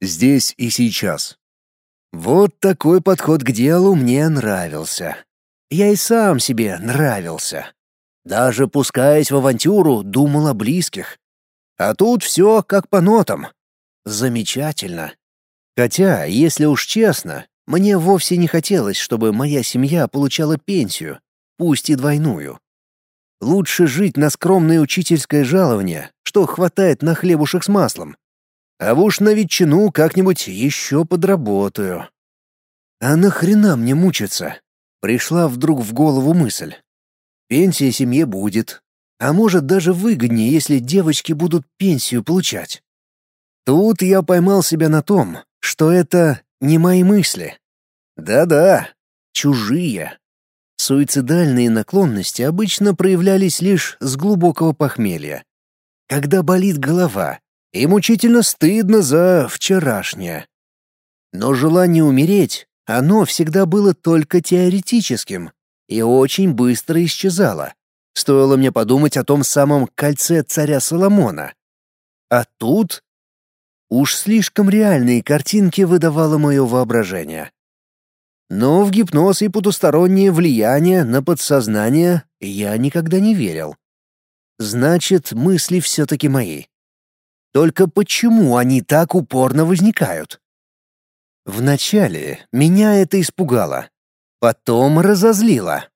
Здесь и сейчас. Вот такой подход к делу мне нравился. Я и сам себе нравился. Даже пускаясь в авантюру, думал о близких. А тут все как по нотам. Замечательно. Хотя, если уж честно, мне вовсе не хотелось, чтобы моя семья получала пенсию, пусть и двойную. Лучше жить на скромное учительское жалование, что хватает на хлебушек с маслом. А уж на ветчину как-нибудь еще подработаю. А нахрена мне мучиться? Пришла вдруг в голову мысль. Пенсия семье будет. А может даже выгоднее, если девочки будут пенсию получать. Тут я поймал себя на том, что это не мои мысли. Да-да, чужие. Суицидальные наклонности обычно проявлялись лишь с глубокого похмелья. Когда болит голова, и мучительно стыдно за вчерашнее. Но желание умереть, оно всегда было только теоретическим и очень быстро исчезало. Стоило мне подумать о том самом кольце царя Соломона. А тут уж слишком реальные картинки выдавало мое воображение. Но в гипноз и потустороннее влияние на подсознание я никогда не верил. Значит, мысли все-таки мои. Только почему они так упорно возникают? Вначале меня это испугало, потом разозлило.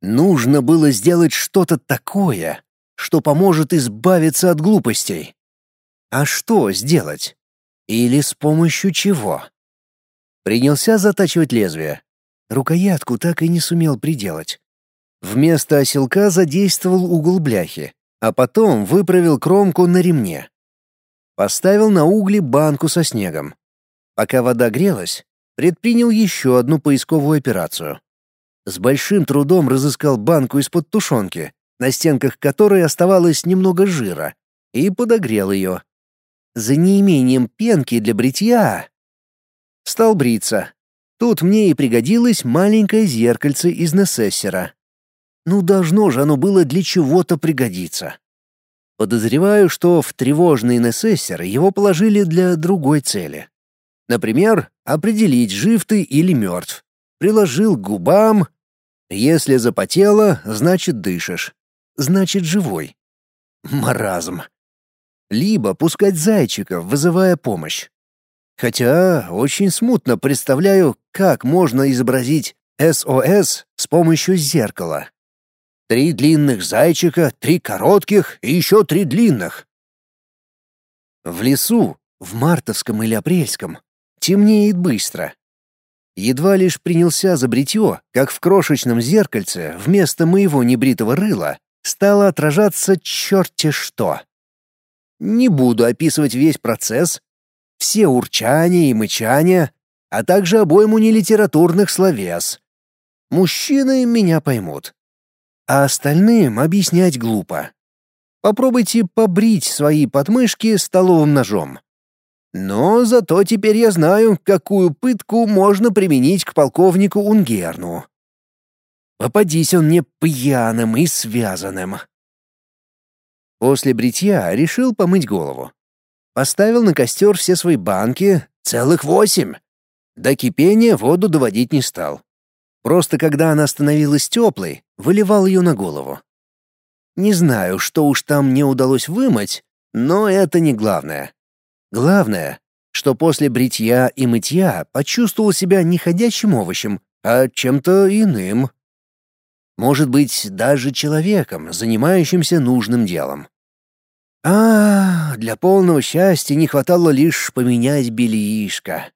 Нужно было сделать что-то такое, что поможет избавиться от глупостей. А что сделать? Или с помощью чего? Принялся затачивать лезвие. Рукоятку так и не сумел приделать. Вместо оселка задействовал угол бляхи, а потом выправил кромку на ремне. Поставил на угли банку со снегом. Пока вода грелась, предпринял еще одну поисковую операцию. С большим трудом разыскал банку из-под тушенки, на стенках которой оставалось немного жира, и подогрел ее. За неимением пенки для бритья Стал бриться. Тут мне и пригодилось маленькое зеркальце из Несессера. Ну, должно же оно было для чего-то пригодиться. Подозреваю, что в тревожный Несессер его положили для другой цели. Например, определить, жив ты или мертв. Приложил к губам. Если запотело, значит дышишь. Значит живой. Маразм. Либо пускать зайчиков, вызывая помощь. Хотя очень смутно представляю, как можно изобразить СОС с помощью зеркала. Три длинных зайчика, три коротких и еще три длинных. В лесу, в мартовском или апрельском, темнеет быстро. Едва лишь принялся за бритье, как в крошечном зеркальце вместо моего небритого рыла стало отражаться черти что. Не буду описывать весь процесс, все урчания и мычания, а также обойму нелитературных словес. Мужчины меня поймут. А остальным объяснять глупо. Попробуйте побрить свои подмышки столовым ножом. Но зато теперь я знаю, какую пытку можно применить к полковнику Унгерну. Попадись он мне пьяным и связанным. После бритья решил помыть голову. Поставил на костер все свои банки, целых восемь. До кипения воду доводить не стал. Просто когда она становилась теплой, выливал ее на голову. Не знаю, что уж там мне удалось вымыть, но это не главное. Главное, что после бритья и мытья почувствовал себя не ходячим овощем, а чем-то иным. Может быть, даже человеком, занимающимся нужным делом. А, для полного счастья не хватало лишь поменять бельишко.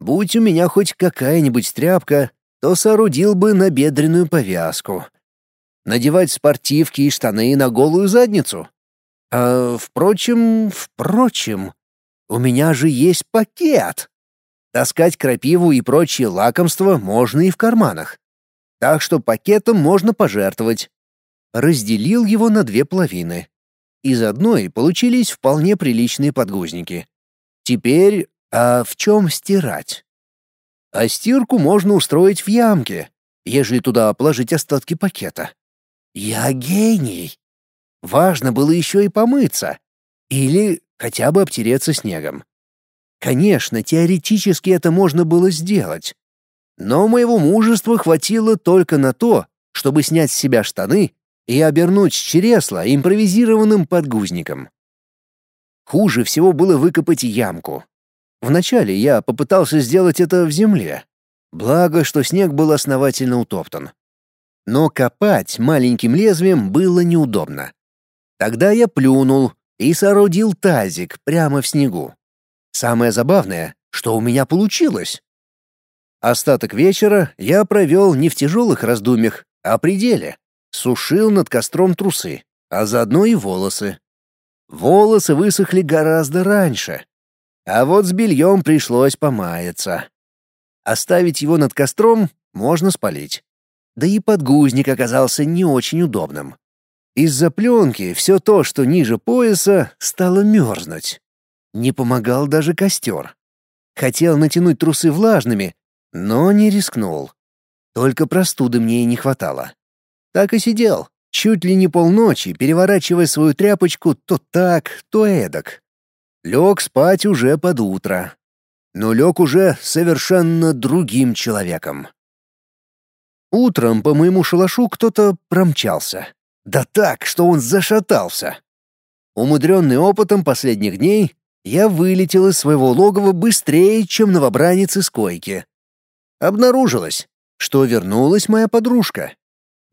Будь у меня хоть какая-нибудь тряпка, то соорудил бы набедренную повязку. Надевать спортивки и штаны на голую задницу. А, впрочем, впрочем, у меня же есть пакет. Таскать крапиву и прочие лакомства можно и в карманах. Так что пакетом можно пожертвовать. Разделил его на две половины. Из одной получились вполне приличные подгузники. Теперь, а в чем стирать? А стирку можно устроить в ямке, ежели туда положить остатки пакета. Я гений. Важно было еще и помыться. Или хотя бы обтереться снегом. Конечно, теоретически это можно было сделать. Но моего мужества хватило только на то, чтобы снять с себя штаны и обернуть чересла импровизированным подгузником. Хуже всего было выкопать ямку. Вначале я попытался сделать это в земле. Благо, что снег был основательно утоптан. Но копать маленьким лезвием было неудобно. Тогда я плюнул и соорудил тазик прямо в снегу. Самое забавное, что у меня получилось. Остаток вечера я провел не в тяжелых раздумьях, а при деле. Сушил над костром трусы, а заодно и волосы. Волосы высохли гораздо раньше. А вот с бельем пришлось помаяться. Оставить его над костром можно спалить. Да и подгузник оказался не очень удобным. Из-за пленки все то, что ниже пояса, стало мерзнуть. Не помогал даже костер. Хотел натянуть трусы влажными, но не рискнул. Только простуды мне и не хватало. Так и сидел, чуть ли не полночи, переворачивая свою тряпочку то так, то эдак. Лег спать уже под утро. Но лег уже совершенно другим человеком. Утром по моему шалашу кто-то промчался. Да так, что он зашатался. Умудренный опытом последних дней, я вылетел из своего логова быстрее, чем новобранец из койки. Обнаружилось, что вернулась моя подружка.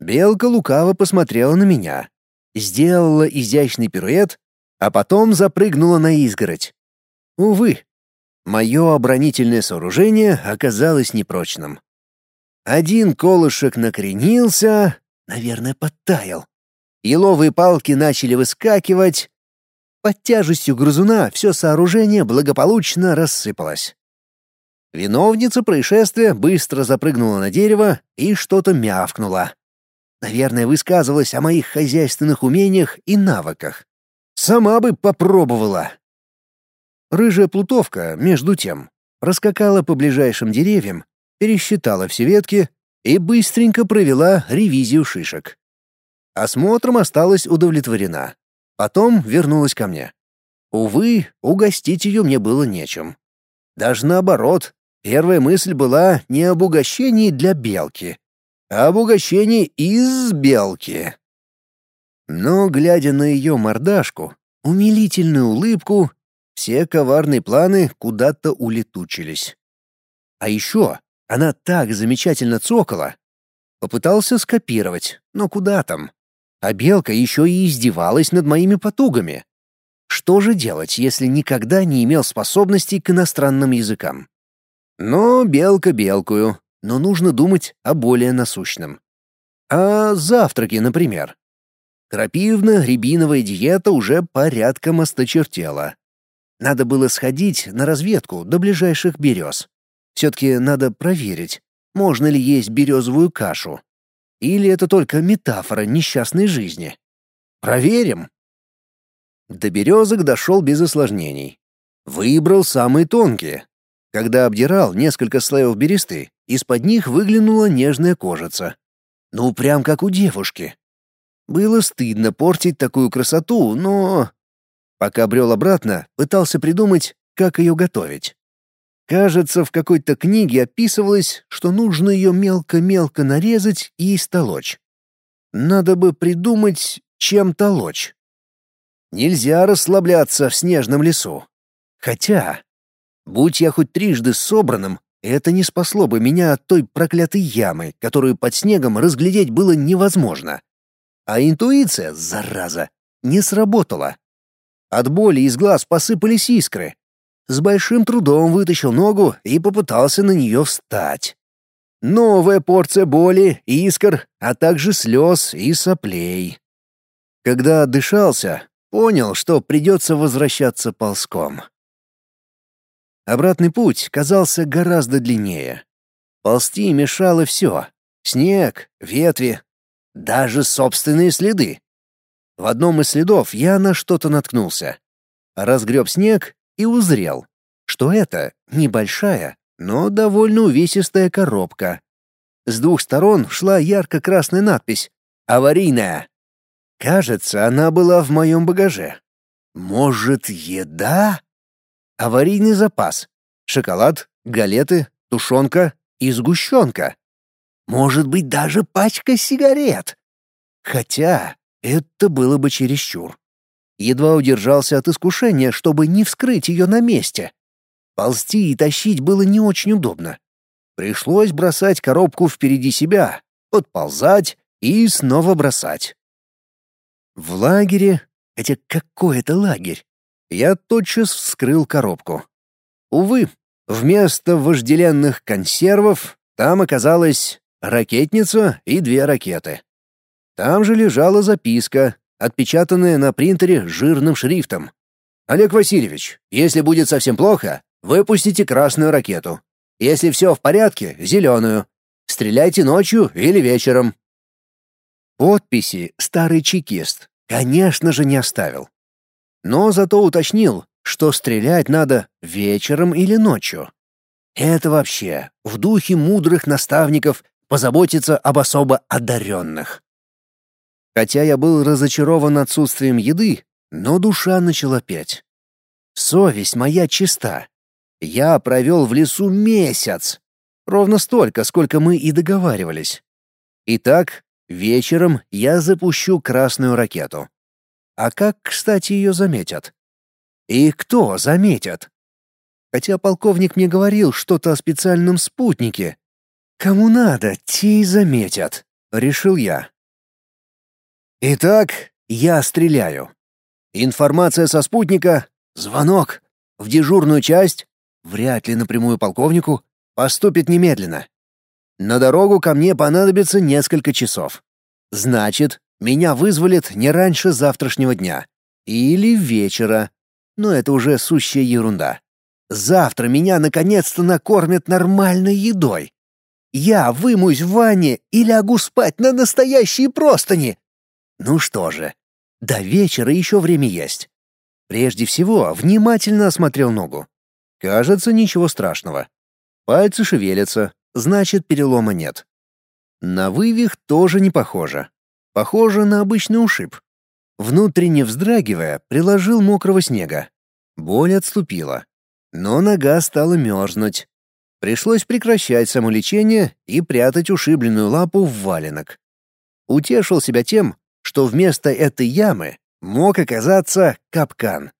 Белка лукаво посмотрела на меня, сделала изящный пируэт, а потом запрыгнула на изгородь. Увы, мое оборонительное сооружение оказалось непрочным. Один колышек накренился, наверное, подтаял. Еловые палки начали выскакивать. Под тяжестью грызуна все сооружение благополучно рассыпалось. Виновница происшествия быстро запрыгнула на дерево и что-то мявкнула. Наверное, высказывалась о моих хозяйственных умениях и навыках. Сама бы попробовала. Рыжая плутовка, между тем, проскакала по ближайшим деревьям пересчитала все ветки и быстренько провела ревизию шишек. Осмотром осталась удовлетворена. Потом вернулась ко мне. Увы, угостить ее мне было нечем. Даже наоборот, первая мысль была не об угощении для белки, а об угощении из белки. Но, глядя на ее мордашку, умилительную улыбку, все коварные планы куда-то улетучились. А еще она так замечательно цокала. Попытался скопировать, но куда там? А белка еще и издевалась над моими потугами. Что же делать, если никогда не имел способностей к иностранным языкам? Но белка белкую, но нужно думать о более насущном. А завтраки, например. Крапивно-рябиновая диета уже порядком осточертела. Надо было сходить на разведку до ближайших берез. Все-таки надо проверить, можно ли есть березовую кашу. Или это только метафора несчастной жизни. Проверим. До березок дошел без осложнений. Выбрал самые тонкие. Когда обдирал несколько слоев бересты, из-под них выглянула нежная кожица. Ну, прям как у девушки. Было стыдно портить такую красоту, но... Пока брел обратно, пытался придумать, как ее готовить. Кажется, в какой-то книге описывалось, что нужно ее мелко-мелко нарезать и истолочь. Надо бы придумать, чем толочь. Нельзя расслабляться в снежном лесу. Хотя, будь я хоть трижды собранным, это не спасло бы меня от той проклятой ямы, которую под снегом разглядеть было невозможно. А интуиция, зараза, не сработала. От боли из глаз посыпались искры, с большим трудом вытащил ногу и попытался на нее встать. Новая порция боли, искр, а также слез и соплей. Когда отдышался, понял, что придется возвращаться ползком. Обратный путь казался гораздо длиннее. Ползти мешало все — снег, ветви, даже собственные следы. В одном из следов я на что-то наткнулся. Разгреб снег и узрел, что это небольшая, но довольно увесистая коробка. С двух сторон шла ярко-красная надпись «Аварийная». Кажется, она была в моем багаже. Может, еда? аварийный запас. Шоколад, галеты, тушенка и сгущенка. Может быть, даже пачка сигарет. Хотя это было бы чересчур. Едва удержался от искушения, чтобы не вскрыть ее на месте. Ползти и тащить было не очень удобно. Пришлось бросать коробку впереди себя, подползать и снова бросать. В лагере, хотя какой это лагерь, я тотчас вскрыл коробку. Увы, вместо вожделенных консервов там оказалась ракетница и две ракеты. Там же лежала записка, отпечатанная на принтере жирным шрифтом. «Олег Васильевич, если будет совсем плохо, выпустите красную ракету. Если все в порядке — зеленую. Стреляйте ночью или вечером». Подписи старый чекист, конечно же, не оставил. Но зато уточнил, что стрелять надо вечером или ночью. Это вообще в духе мудрых наставников позаботиться об особо одаренных. Хотя я был разочарован отсутствием еды, но душа начала петь. Совесть моя чиста. Я провел в лесу месяц. Ровно столько, сколько мы и договаривались. Итак, вечером я запущу красную ракету. А как, кстати, ее заметят? И кто заметят? Хотя полковник мне говорил что-то о специальном спутнике. Кому надо, те и заметят, решил я. Итак, я стреляю. Информация со спутника, звонок в дежурную часть, вряд ли напрямую полковнику, поступит немедленно. На дорогу ко мне понадобится несколько часов. Значит, меня вызволят не раньше завтрашнего дня. Или вечера. Но это уже сущая ерунда. Завтра меня наконец-то накормят нормальной едой. Я вымусь в ванне и лягу спать на настоящие простыни. Ну что же, до вечера еще время есть. Прежде всего, внимательно осмотрел ногу. Кажется, ничего страшного. Пальцы шевелятся, значит, перелома нет. На вывих тоже не похоже. Похоже на обычный ушиб. Внутренне вздрагивая, приложил мокрого снега. Боль отступила. Но нога стала мерзнуть. Пришлось прекращать самолечение и прятать ушибленную лапу в валенок. Утешил себя тем, что вместо этой ямы мог оказаться капкан.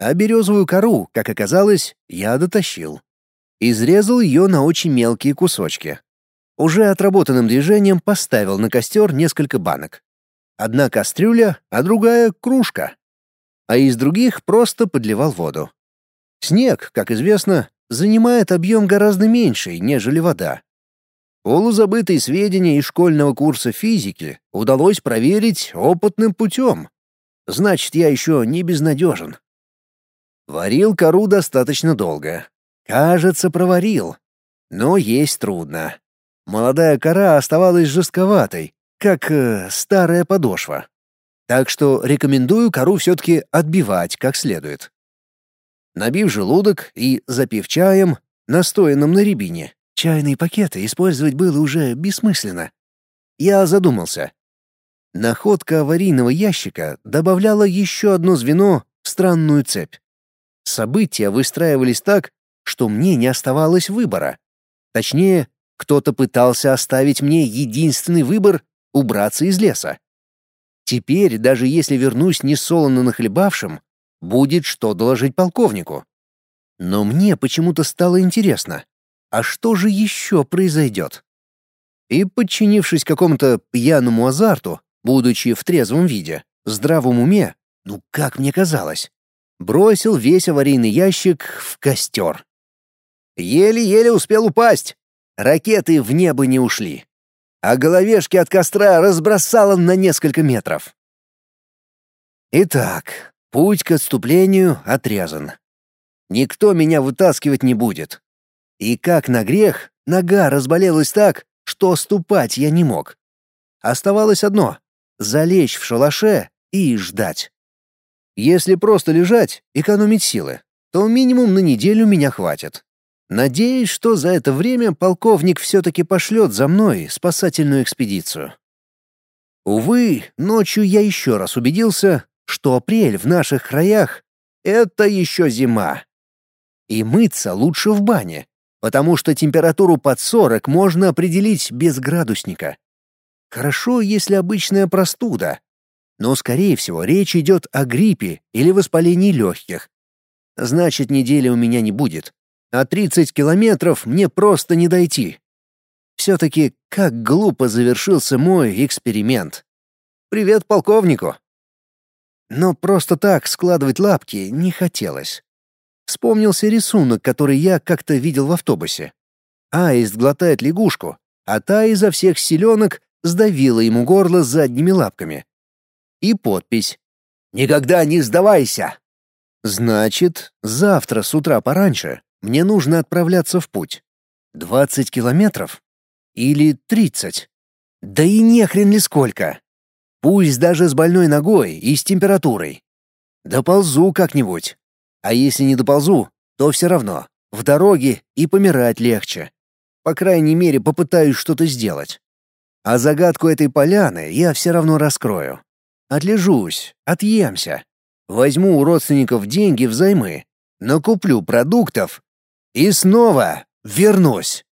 А березовую кору, как оказалось, я дотащил. Изрезал ее на очень мелкие кусочки. Уже отработанным движением поставил на костер несколько банок. Одна кастрюля, а другая — кружка. А из других просто подливал воду. Снег, как известно, занимает объем гораздо меньший, нежели вода. Полузабытые сведения из школьного курса физики удалось проверить опытным путем. Значит, я еще не безнадежен. Варил кору достаточно долго. Кажется, проварил. Но есть трудно. Молодая кора оставалась жестковатой, как э, старая подошва. Так что рекомендую кору все-таки отбивать как следует. Набив желудок и запив чаем, настоянным на рябине, Чайные пакеты использовать было уже бессмысленно. Я задумался. Находка аварийного ящика добавляла еще одно звено в странную цепь. События выстраивались так, что мне не оставалось выбора. Точнее, кто-то пытался оставить мне единственный выбор — убраться из леса. Теперь, даже если вернусь несолоно нахлебавшим, будет что доложить полковнику. Но мне почему-то стало интересно, а что же еще произойдет? И, подчинившись какому-то пьяному азарту, будучи в трезвом виде, здравом уме, ну как мне казалось, бросил весь аварийный ящик в костер. Еле-еле успел упасть. Ракеты в небо не ушли. А головешки от костра разбросало на несколько метров. Итак, путь к отступлению отрезан. Никто меня вытаскивать не будет. И как на грех, нога разболелась так, что ступать я не мог. Оставалось одно — залечь в шалаше и ждать. Если просто лежать, экономить силы, то минимум на неделю меня хватит. Надеюсь, что за это время полковник все-таки пошлет за мной спасательную экспедицию. Увы, ночью я еще раз убедился, что апрель в наших краях — это еще зима. И мыться лучше в бане, потому что температуру под 40 можно определить без градусника. Хорошо, если обычная простуда. Но, скорее всего, речь идет о гриппе или воспалении легких. Значит, недели у меня не будет. А 30 километров мне просто не дойти. Все-таки как глупо завершился мой эксперимент. Привет полковнику. Но просто так складывать лапки не хотелось. Вспомнился рисунок, который я как-то видел в автобусе. Аист глотает лягушку, а та изо всех силенок сдавила ему горло задними лапками. И подпись «Никогда не сдавайся!» Значит, завтра с утра пораньше мне нужно отправляться в путь. Двадцать километров? Или тридцать? Да и нехрен ли сколько. Пусть даже с больной ногой и с температурой. Доползу как-нибудь. А если не доползу, то все равно. В дороге и помирать легче. По крайней мере, попытаюсь что-то сделать. А загадку этой поляны я все равно раскрою. Отлежусь, отъемся. Возьму у родственников деньги взаймы, накуплю продуктов и снова вернусь.